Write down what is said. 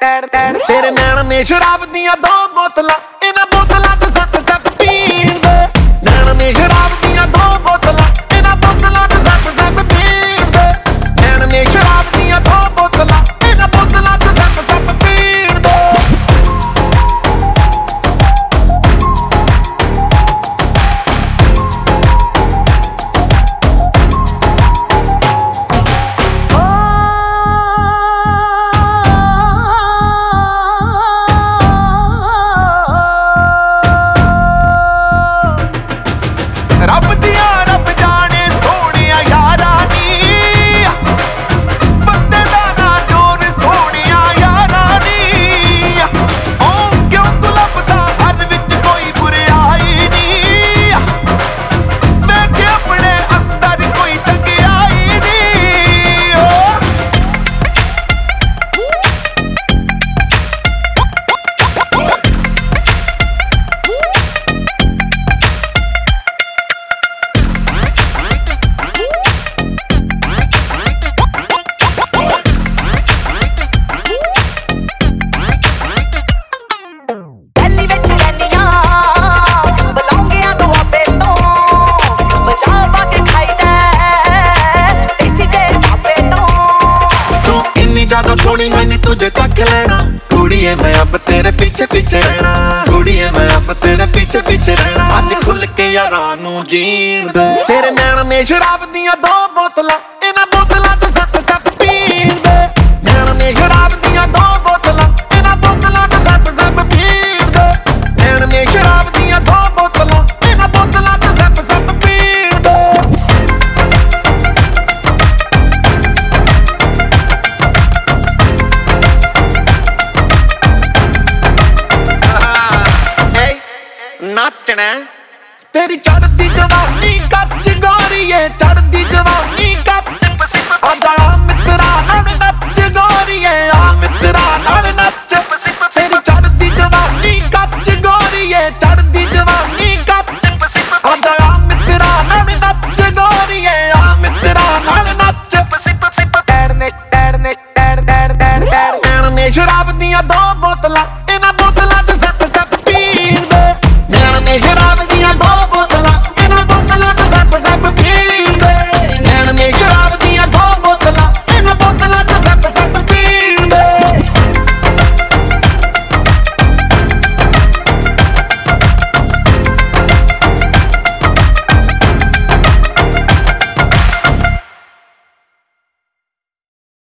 ਟੈਣ ਟੈਣ ਟੈਣ ਤੇਰੇ ਨੈਣ ਨੇ ਸ਼ਰਾਬ ਦੀਆਂ ਦੋ ਬੋਤਲਾਂ ਇਹਨਾਂ ਬੋਤਲਾਂ ਜ਼ਿਆਦਾ ਸੋਹਣੀ, ਮੈਨੇ ਤੁਝੇ ਚੱਕ ਲੈਣਾ। ਕੁੜੀਏ, ਮੈਂ ਅੱਬ ਤੇਰੇ ਪਿੱਛੇ ਪਿੱਛੇ ਰਹਿਣਾ। ਕੁੜੀਏ, ਮੈਂ ਅੱਬ ਤੇਰੇ ਪਿੱਛੇ ਪਿੱਛੇ ਰਹਿਣਾ। ਅੱਜ ਖੁੱਲ ਕੇ ਯਾਰਾਂ ਨੂੰ ਜੀਣ ਦੇ। ਤੇਰੇ ਨੈਣ ਨੇ ਸ਼ਰਾਬ ਦੀਆਂ ਨੱਚਣਾ ਤੇਰੀ ਚੜਦੀ ਜਵਾਨੀ ਕੱਚ ਗੋਰੀਏ ਚੜਦੀ